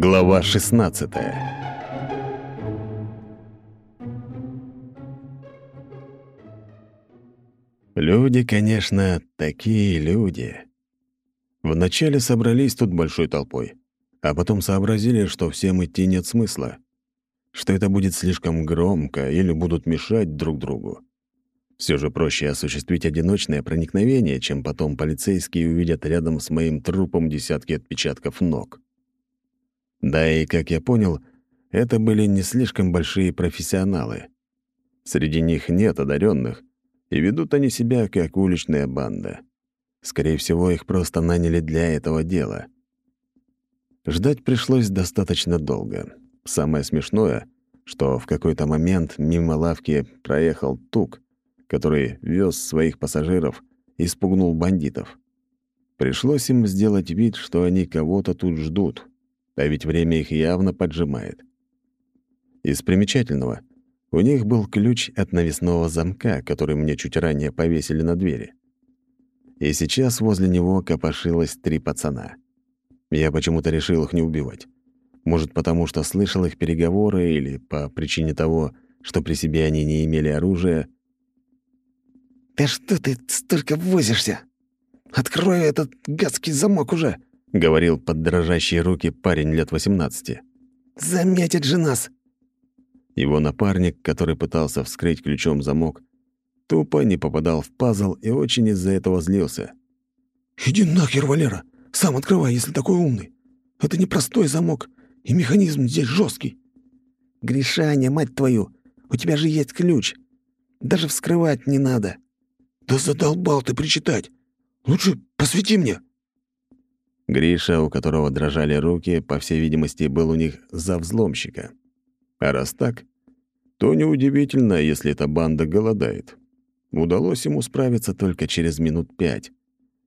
Глава 16 Люди, конечно, такие люди. Вначале собрались тут большой толпой, а потом сообразили, что всем идти нет смысла, что это будет слишком громко или будут мешать друг другу. Все же проще осуществить одиночное проникновение, чем потом полицейские увидят рядом с моим трупом десятки отпечатков ног. Да и, как я понял, это были не слишком большие профессионалы. Среди них нет одаренных, и ведут они себя как уличная банда. Скорее всего, их просто наняли для этого дела. Ждать пришлось достаточно долго. Самое смешное, что в какой-то момент мимо лавки проехал тук, который вез своих пассажиров и спугнул бандитов. Пришлось им сделать вид, что они кого-то тут ждут, а ведь время их явно поджимает. Из примечательного, у них был ключ от навесного замка, который мне чуть ранее повесили на двери. И сейчас возле него копошилось три пацана. Я почему-то решил их не убивать. Может, потому что слышал их переговоры или по причине того, что при себе они не имели оружия. «Да что ты столько возишься? Открой этот гадский замок уже!» — говорил под дрожащие руки парень лет 18. «Заметят же нас!» Его напарник, который пытался вскрыть ключом замок, тупо не попадал в пазл и очень из-за этого злился. «Иди нахер, Валера! Сам открывай, если такой умный! Это не простой замок, и механизм здесь жесткий. «Гришаня, мать твою, у тебя же есть ключ. Даже вскрывать не надо». «Да задолбал ты причитать! Лучше посвети мне!» Гриша, у которого дрожали руки, по всей видимости, был у них за взломщика. А раз так, то неудивительно, если эта банда голодает. Удалось ему справиться только через минут пять.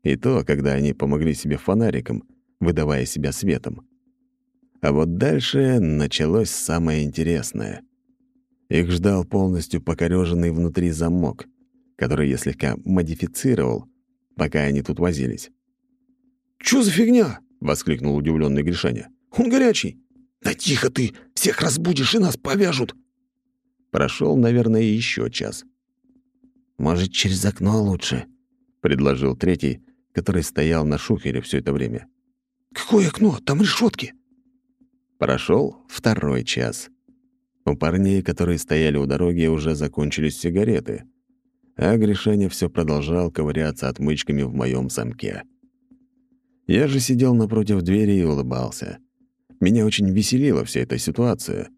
И то, когда они помогли себе фонариком, выдавая себя светом. А вот дальше началось самое интересное. Их ждал полностью покорёженный внутри замок, который я слегка модифицировал, пока они тут возились. «Чё за фигня?» — воскликнул удивленный Гришаня. «Он горячий!» «Да тихо ты! Всех разбудишь и нас повяжут!» Прошел, наверное, еще час. «Может, через окно лучше?» — предложил третий, который стоял на шухере все это время. «Какое окно? Там решетки!» Прошел второй час. У парней, которые стояли у дороги, уже закончились сигареты, а Гришаня все продолжал ковыряться отмычками в моем замке. Я же сидел напротив двери и улыбался. Меня очень веселила вся эта ситуация.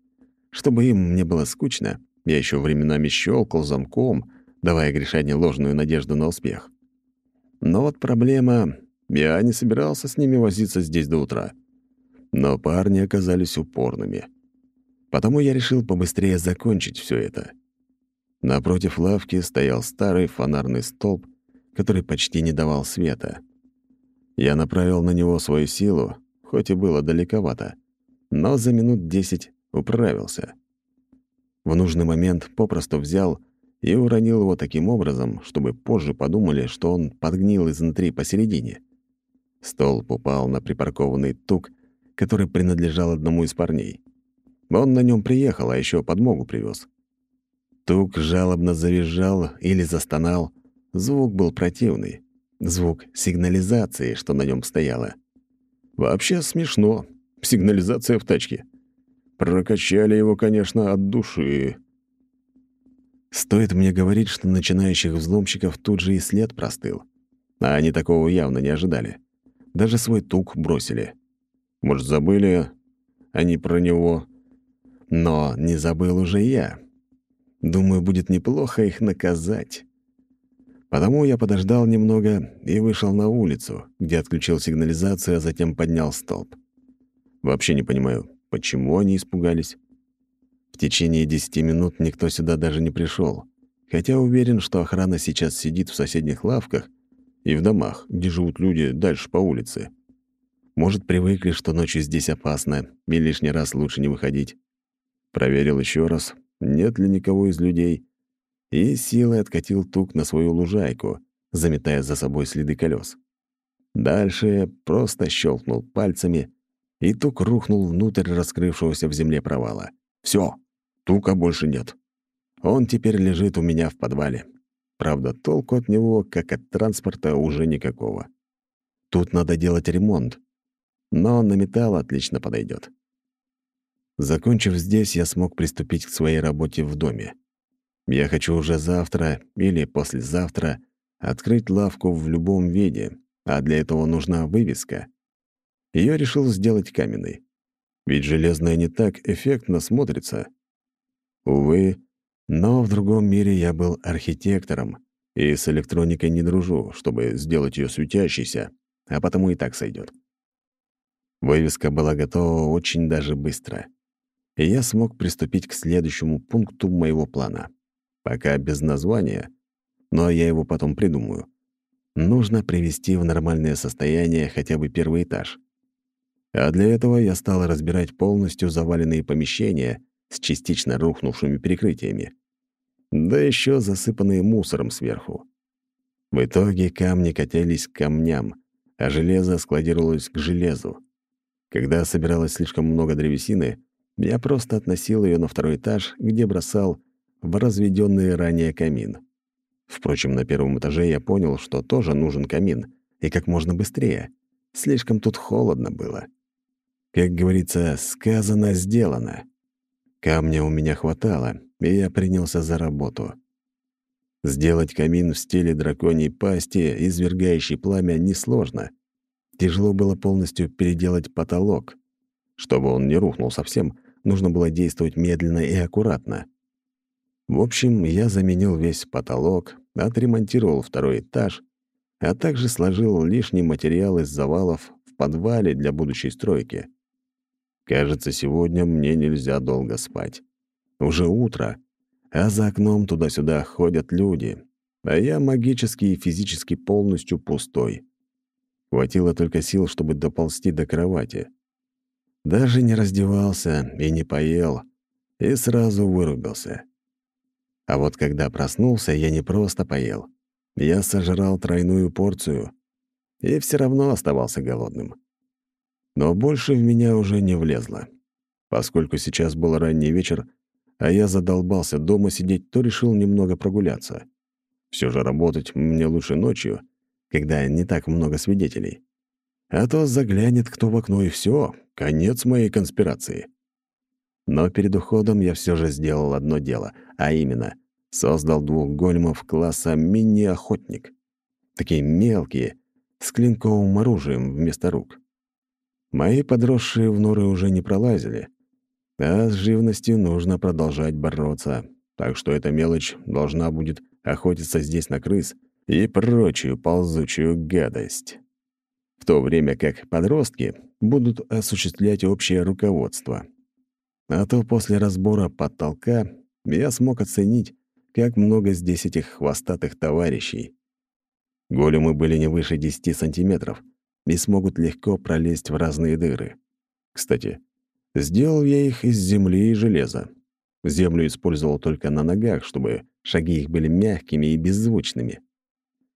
Чтобы им не было скучно, я еще временами щелкал замком, давая Гришане ложную надежду на успех. Но вот проблема... Я не собирался с ними возиться здесь до утра. Но парни оказались упорными. Потому я решил побыстрее закончить все это. Напротив лавки стоял старый фонарный столб, который почти не давал света — я направил на него свою силу, хоть и было далековато, но за минут десять управился. В нужный момент попросту взял и уронил его таким образом, чтобы позже подумали, что он подгнил изнутри посередине. Столб упал на припаркованный тук, который принадлежал одному из парней. Он на нем приехал, а еще подмогу привез. Тук жалобно завизжал или застонал. Звук был противный. Звук сигнализации, что на нем стояло. Вообще смешно. Сигнализация в тачке. Прокачали его, конечно, от души. Стоит мне говорить, что начинающих взломщиков тут же и след простыл. А они такого явно не ожидали. Даже свой тук бросили. Может, забыли они про него. Но не забыл уже я. Думаю, будет неплохо их наказать. Потому я подождал немного и вышел на улицу, где отключил сигнализацию, а затем поднял столб. Вообще не понимаю, почему они испугались. В течение десяти минут никто сюда даже не пришел, хотя уверен, что охрана сейчас сидит в соседних лавках и в домах, где живут люди дальше по улице. Может, привыкли, что ночью здесь опасно, и лишний раз лучше не выходить. Проверил еще раз, нет ли никого из людей, и силой откатил тук на свою лужайку, заметая за собой следы колес. Дальше просто щелкнул пальцами, и тук рухнул внутрь раскрывшегося в земле провала. Все, тука больше нет. Он теперь лежит у меня в подвале. Правда, толку от него, как от транспорта, уже никакого. Тут надо делать ремонт, но на металл отлично подойдет. Закончив здесь, я смог приступить к своей работе в доме. Я хочу уже завтра или послезавтра открыть лавку в любом виде, а для этого нужна вывеска. Ее решил сделать каменной. Ведь железная не так эффектно смотрится. Увы, но в другом мире я был архитектором, и с электроникой не дружу, чтобы сделать ее светящейся, а потому и так сойдет. Вывеска была готова очень даже быстро, и я смог приступить к следующему пункту моего плана. Пока без названия, но я его потом придумаю. Нужно привести в нормальное состояние хотя бы первый этаж. А для этого я стал разбирать полностью заваленные помещения с частично рухнувшими перекрытиями. Да еще засыпанные мусором сверху. В итоге камни катились к камням, а железо складировалось к железу. Когда собиралось слишком много древесины, я просто относил ее на второй этаж, где бросал в разведенный ранее камин. Впрочем, на первом этаже я понял, что тоже нужен камин, и как можно быстрее. Слишком тут холодно было. Как говорится, сказано, сделано. Камня у меня хватало, и я принялся за работу. Сделать камин в стиле драконьей пасти, извергающий пламя, несложно. Тяжело было полностью переделать потолок. Чтобы он не рухнул совсем, нужно было действовать медленно и аккуратно. В общем, я заменил весь потолок, отремонтировал второй этаж, а также сложил лишний материал из завалов в подвале для будущей стройки. Кажется, сегодня мне нельзя долго спать. Уже утро, а за окном туда-сюда ходят люди, а я магически и физически полностью пустой. Хватило только сил, чтобы доползти до кровати. Даже не раздевался и не поел, и сразу вырубился. А вот когда проснулся, я не просто поел. Я сожрал тройную порцию и все равно оставался голодным. Но больше в меня уже не влезло. Поскольку сейчас был ранний вечер, а я задолбался дома сидеть, то решил немного прогуляться. Все же работать мне лучше ночью, когда не так много свидетелей. А то заглянет кто в окно, и все, конец моей конспирации. Но перед уходом я все же сделал одно дело, а именно создал двух големов класса мини-охотник. Такие мелкие, с клинковым оружием вместо рук. Мои подросшие в норы уже не пролазили, а с живностью нужно продолжать бороться, так что эта мелочь должна будет охотиться здесь на крыс и прочую ползучую гадость. В то время как подростки будут осуществлять общее руководство. А то после разбора потолка я смог оценить, как много здесь этих хвостатых товарищей. Големы были не выше 10 сантиметров — и смогут легко пролезть в разные дыры. Кстати, сделал я их из земли и железа. Землю использовал только на ногах, чтобы шаги их были мягкими и беззвучными.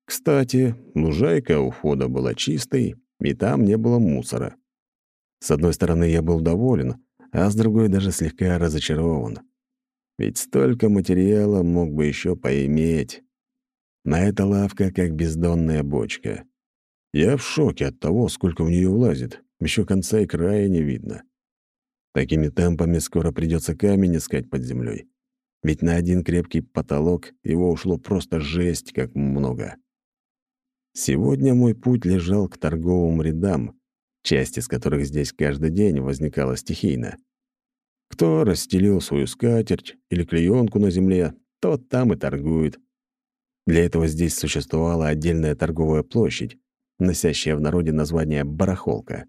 Кстати, лужайка у входа была чистой, и там не было мусора. С одной стороны, я был доволен, а с другой даже слегка разочарован. Ведь столько материала мог бы еще поиметь. На эта лавка как бездонная бочка. Я в шоке от того, сколько в нее влазит. Еще конца и края не видно. Такими темпами скоро придется камень искать под землей. Ведь на один крепкий потолок его ушло просто жесть, как много. Сегодня мой путь лежал к торговым рядам, часть из которых здесь каждый день возникала стихийно. Кто расстелил свою скатерть или клеенку на земле, тот там и торгует. Для этого здесь существовала отдельная торговая площадь, носящая в народе название «барахолка».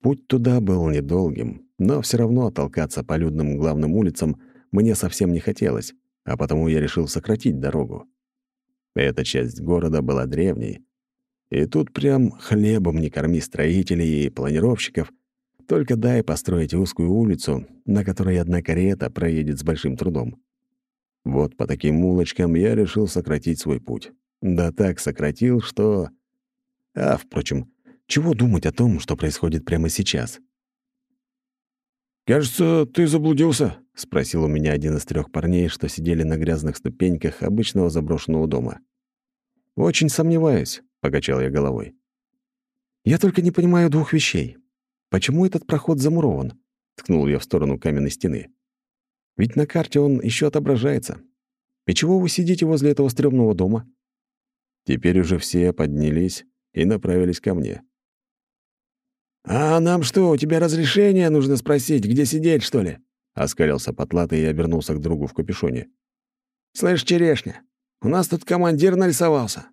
Путь туда был недолгим, но все равно толкаться по людным главным улицам мне совсем не хотелось, а потому я решил сократить дорогу. Эта часть города была древней, и тут прям хлебом не корми строителей и планировщиков, только дай построить узкую улицу, на которой одна карета проедет с большим трудом. Вот по таким улочкам я решил сократить свой путь. Да так сократил, что а, впрочем, чего думать о том, что происходит прямо сейчас? «Кажется, ты заблудился», — спросил у меня один из трех парней, что сидели на грязных ступеньках обычного заброшенного дома. «Очень сомневаюсь», — покачал я головой. «Я только не понимаю двух вещей. Почему этот проход замурован?» — ткнул я в сторону каменной стены. «Ведь на карте он еще отображается. И чего вы сидите возле этого стрёмного дома?» Теперь уже все поднялись и направились ко мне. «А нам что, у тебя разрешение нужно спросить, где сидеть, что ли?» — оскалился потлатый и обернулся к другу в капюшоне. «Слышь, черешня, у нас тут командир нарисовался.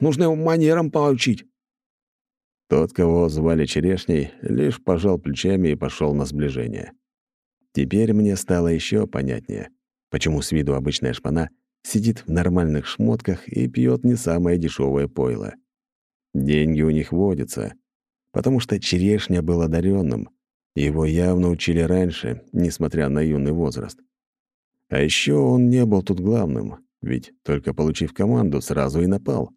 Нужно его манерам поучить». Тот, кого звали Черешней, лишь пожал плечами и пошел на сближение. Теперь мне стало еще понятнее, почему с виду обычная шпана сидит в нормальных шмотках и пьет не самое дешевое пойло. Деньги у них водятся, потому что Черешня был одаренным, его явно учили раньше, несмотря на юный возраст. А еще он не был тут главным, ведь только получив команду, сразу и напал.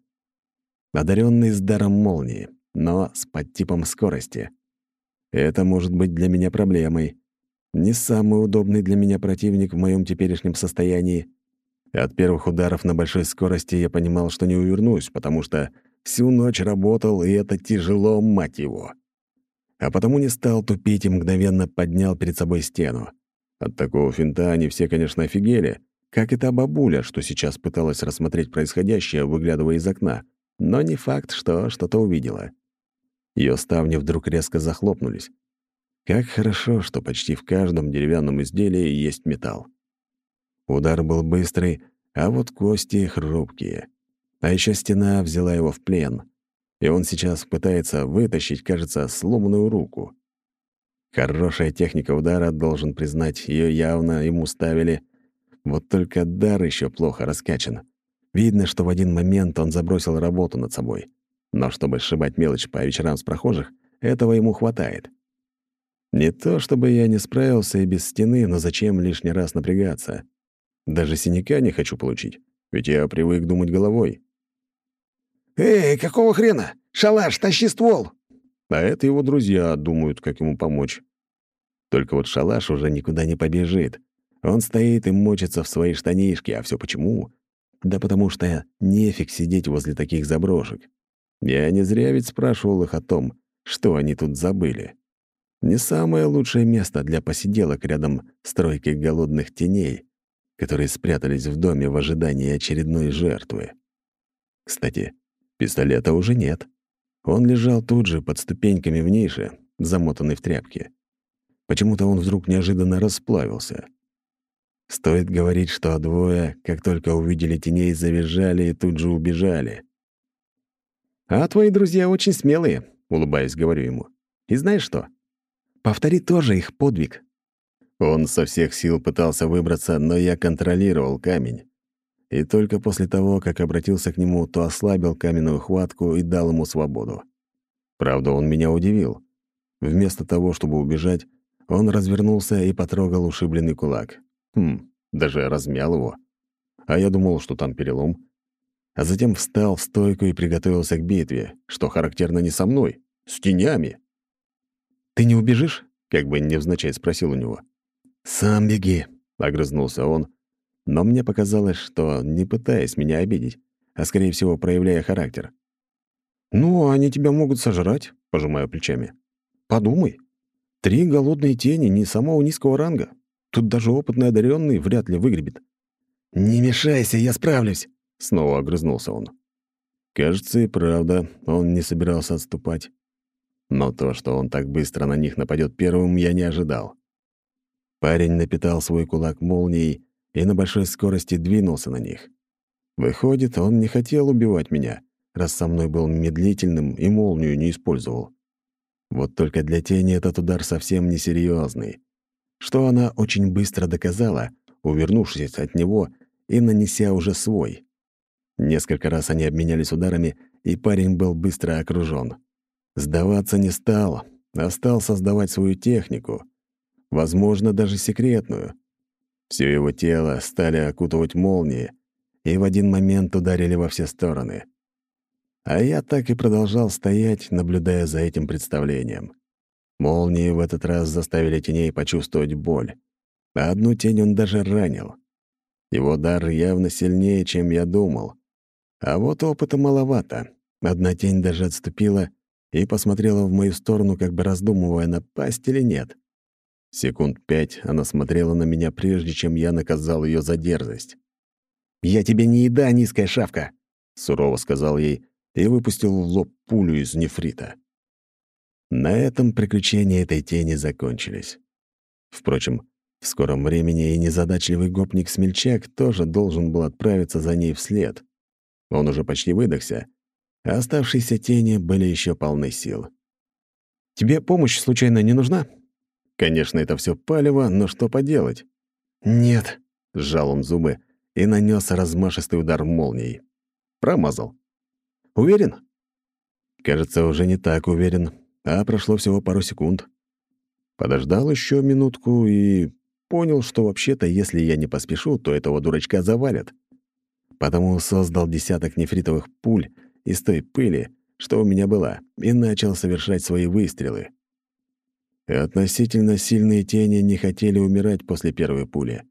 Одаренный с даром молнии, но с подтипом скорости. Это может быть для меня проблемой. Не самый удобный для меня противник в моем теперешнем состоянии. От первых ударов на большой скорости я понимал, что не увернусь, потому что всю ночь работал, и это тяжело, мать его а потому не стал тупить и мгновенно поднял перед собой стену. От такого финта они все, конечно, офигели, как и та бабуля, что сейчас пыталась рассмотреть происходящее, выглядывая из окна, но не факт, что что-то увидела. Ее ставни вдруг резко захлопнулись. Как хорошо, что почти в каждом деревянном изделии есть металл. Удар был быстрый, а вот кости хрупкие. А еще стена взяла его в плен — и он сейчас пытается вытащить, кажется, сломанную руку. Хорошая техника удара, должен признать, ее явно ему ставили. Вот только дар еще плохо раскачан. Видно, что в один момент он забросил работу над собой. Но чтобы сшибать мелочь по вечерам с прохожих, этого ему хватает. Не то чтобы я не справился и без стены, но зачем лишний раз напрягаться? Даже синяка не хочу получить, ведь я привык думать головой. «Эй, какого хрена? Шалаш, тащи ствол!» А это его друзья думают, как ему помочь. Только вот шалаш уже никуда не побежит. Он стоит и мочится в свои штанишки. А все почему? Да потому что нефиг сидеть возле таких заброшек. Я не зря ведь спрашивал их о том, что они тут забыли. Не самое лучшее место для посиделок рядом с тройкой голодных теней, которые спрятались в доме в ожидании очередной жертвы. Кстати, Пистолета уже нет. Он лежал тут же, под ступеньками в нише, замотанный в тряпке. Почему-то он вдруг неожиданно расплавился. Стоит говорить, что двое, как только увидели теней, завизжали и тут же убежали. «А твои друзья очень смелые», — улыбаясь, говорю ему. «И знаешь что? Повтори тоже их подвиг». Он со всех сил пытался выбраться, но я контролировал камень и только после того, как обратился к нему, то ослабил каменную хватку и дал ему свободу. Правда, он меня удивил. Вместо того, чтобы убежать, он развернулся и потрогал ушибленный кулак. Хм, даже размял его. А я думал, что там перелом. А затем встал в стойку и приготовился к битве, что характерно не со мной, с тенями. «Ты не убежишь?» — как бы невзначай спросил у него. «Сам беги», — огрызнулся он, но мне показалось, что не пытаясь меня обидеть, а, скорее всего, проявляя характер. «Ну, они тебя могут сожрать», — пожимаю плечами. «Подумай. Три голодные тени не самого низкого ранга. Тут даже опытный одаренный вряд ли выгребет». «Не мешайся, я справлюсь», — снова огрызнулся он. Кажется, и правда, он не собирался отступать. Но то, что он так быстро на них нападет первым, я не ожидал. Парень напитал свой кулак молнией и на большой скорости двинулся на них. Выходит, он не хотел убивать меня, раз со мной был медлительным и молнию не использовал. Вот только для тени этот удар совсем несерьезный, что она очень быстро доказала, увернувшись от него и нанеся уже свой. Несколько раз они обменялись ударами, и парень был быстро окружен. Сдаваться не стал, а стал создавать свою технику, возможно, даже секретную — все его тело стали окутывать молнии, и в один момент ударили во все стороны. А я так и продолжал стоять, наблюдая за этим представлением. Молнии в этот раз заставили теней почувствовать боль. А одну тень он даже ранил. Его дар явно сильнее, чем я думал. А вот опыта маловато. Одна тень даже отступила и посмотрела в мою сторону, как бы раздумывая, напасть или нет. Секунд пять она смотрела на меня, прежде чем я наказал ее за дерзость. «Я тебе не еда, низкая шавка!» — сурово сказал ей и выпустил в лоб пулю из нефрита. На этом приключения этой тени закончились. Впрочем, в скором времени и незадачливый гопник-смельчак тоже должен был отправиться за ней вслед. Он уже почти выдохся, а оставшиеся тени были еще полны сил. «Тебе помощь случайно не нужна?» Конечно, это все палево, но что поделать? «Нет», — сжал он зубы и нанес размашистый удар молнией. Промазал. «Уверен?» Кажется, уже не так уверен, а прошло всего пару секунд. Подождал еще минутку и понял, что вообще-то, если я не поспешу, то этого дурачка завалят. Потому создал десяток нефритовых пуль из той пыли, что у меня была, и начал совершать свои выстрелы. Относительно сильные тени не хотели умирать после первой пули,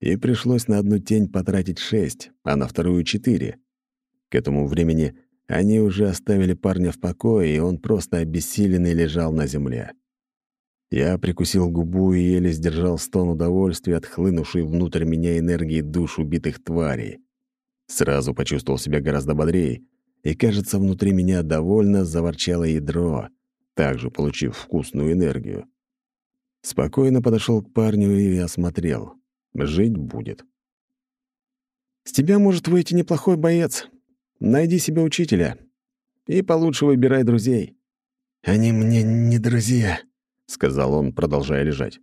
и пришлось на одну тень потратить шесть, а на вторую — четыре. К этому времени они уже оставили парня в покое, и он просто обессиленный лежал на земле. Я прикусил губу и еле сдержал стон удовольствия от хлынувшей внутрь меня энергии душ убитых тварей. Сразу почувствовал себя гораздо бодрее, и, кажется, внутри меня довольно заворчало ядро, также получив вкусную энергию. Спокойно подошел к парню и осмотрел. Жить будет. «С тебя может выйти неплохой боец. Найди себе учителя. И получше выбирай друзей». «Они мне не друзья», — сказал он, продолжая лежать.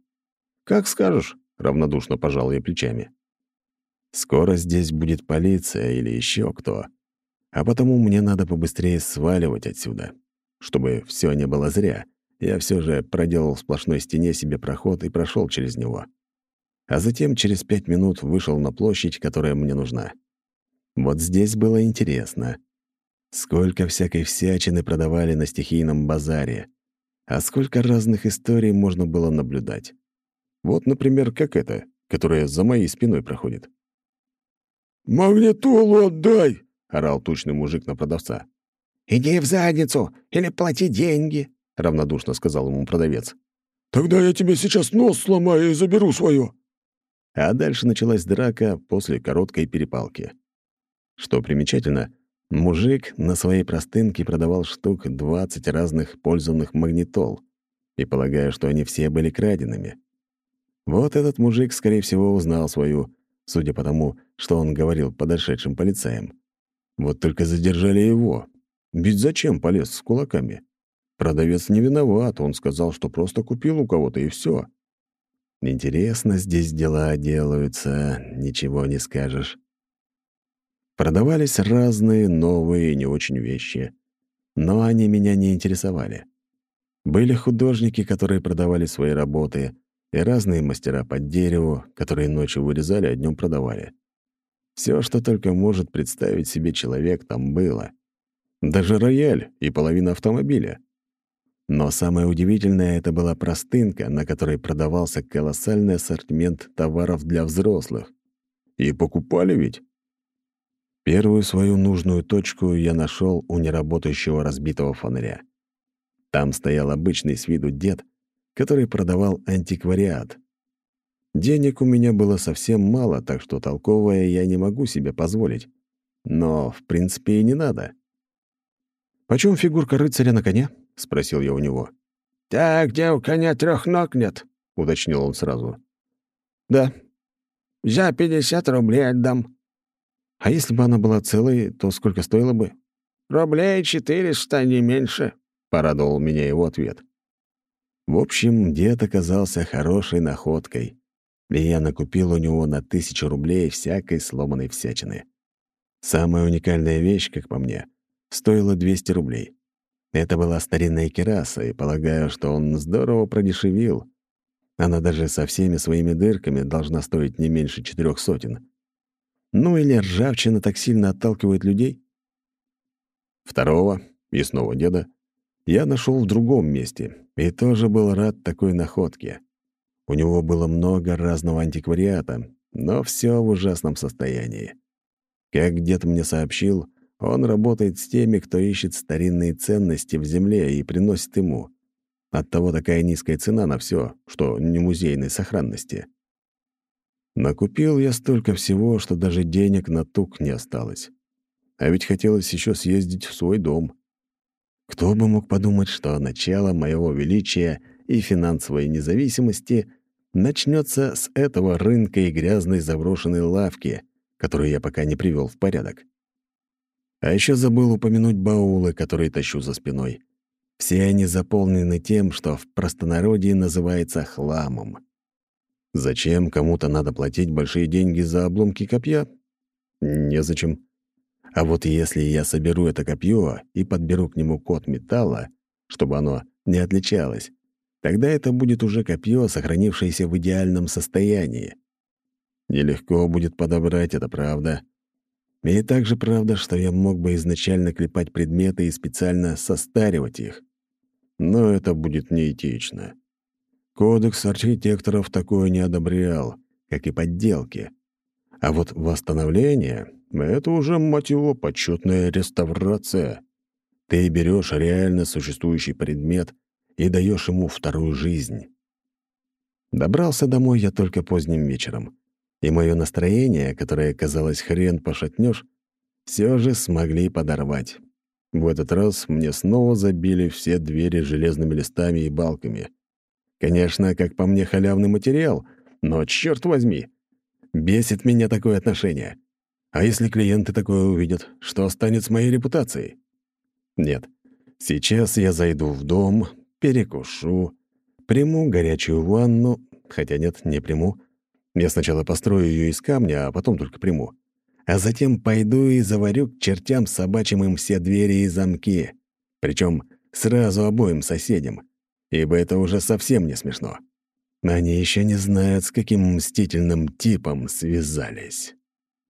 «Как скажешь», — равнодушно пожал я плечами. «Скоро здесь будет полиция или еще кто, а потому мне надо побыстрее сваливать отсюда. Чтобы все не было зря, я все же проделал в сплошной стене себе проход и прошел через него. А затем через пять минут вышел на площадь, которая мне нужна. Вот здесь было интересно. Сколько всякой всячины продавали на стихийном базаре, а сколько разных историй можно было наблюдать. Вот, например, как эта, которая за моей спиной проходит. «Магнитолу отдай!» — орал тучный мужик на продавца. «Иди в задницу или плати деньги», — равнодушно сказал ему продавец. «Тогда я тебе сейчас нос сломаю и заберу свое». А дальше началась драка после короткой перепалки. Что примечательно, мужик на своей простынке продавал штук 20 разных пользованных магнитол, и полагаю, что они все были краденными. Вот этот мужик, скорее всего, узнал свою, судя по тому, что он говорил подошедшим полицаям. Вот только задержали его, ведь зачем полез с кулаками? Продавец не виноват, он сказал, что просто купил у кого-то, и все. Интересно, здесь дела делаются, ничего не скажешь. Продавались разные новые и не очень вещи, но они меня не интересовали. Были художники, которые продавали свои работы, и разные мастера под дереву, которые ночью вырезали, а днем продавали. Все, что только может представить себе человек, там было. Даже рояль и половина автомобиля. Но самое удивительное — это была простынка, на которой продавался колоссальный ассортимент товаров для взрослых. И покупали ведь. Первую свою нужную точку я нашел у неработающего разбитого фонаря. Там стоял обычный с виду дед, который продавал антиквариат. Денег у меня было совсем мало, так что толковое я не могу себе позволить. Но, в принципе, и не надо. «Почем фигурка рыцаря на коне?» — спросил я у него. «Так, где у коня трех ног нет», — уточнил он сразу. «Да». «За пятьдесят рублей отдам». «А если бы она была целой, то сколько стоило бы?» «Рублей четыреста, не меньше», — порадовал меня его ответ. В общем, дед оказался хорошей находкой, и я накупил у него на тысячу рублей всякой сломанной всячины. Самая уникальная вещь, как по мне — стоила 200 рублей. Это была старинная кераса, и полагаю, что он здорово продешевил. Она даже со всеми своими дырками должна стоить не меньше четырех сотен. Ну или ржавчина так сильно отталкивает людей? Второго, и деда, я нашел в другом месте и тоже был рад такой находке. У него было много разного антиквариата, но все в ужасном состоянии. Как дед мне сообщил, он работает с теми, кто ищет старинные ценности в земле и приносит ему. Оттого такая низкая цена на все, что не музейной сохранности. Накупил я столько всего, что даже денег на тук не осталось. А ведь хотелось еще съездить в свой дом. Кто бы мог подумать, что начало моего величия и финансовой независимости начнется с этого рынка и грязной заброшенной лавки, которую я пока не привел в порядок. А еще забыл упомянуть баулы, которые тащу за спиной. Все они заполнены тем, что в простонародье называется хламом. Зачем кому-то надо платить большие деньги за обломки копья? Незачем. А вот если я соберу это копье и подберу к нему код металла, чтобы оно не отличалось, тогда это будет уже копье, сохранившееся в идеальном состоянии. Нелегко будет подобрать, это правда. И также правда, что я мог бы изначально клепать предметы и специально состаривать их. Но это будет неэтично. Кодекс архитекторов такое не одобрял, как и подделки. А вот восстановление — это уже, мать его, почетная реставрация. Ты берешь реально существующий предмет и даешь ему вторую жизнь. Добрался домой я только поздним вечером, и мое настроение, которое, казалось, хрен пошатнешь, все же смогли подорвать. В этот раз мне снова забили все двери железными листами и балками. Конечно, как по мне, халявный материал, но, черт возьми, бесит меня такое отношение. А если клиенты такое увидят, что останет с моей репутацией? Нет. Сейчас я зайду в дом, перекушу, приму горячую ванну, хотя нет, не приму. Я сначала построю ее из камня, а потом только приму. А затем пойду и заварю к чертям собачьим им все двери и замки. Причем сразу обоим соседям, ибо это уже совсем не смешно. Они еще не знают, с каким мстительным типом связались.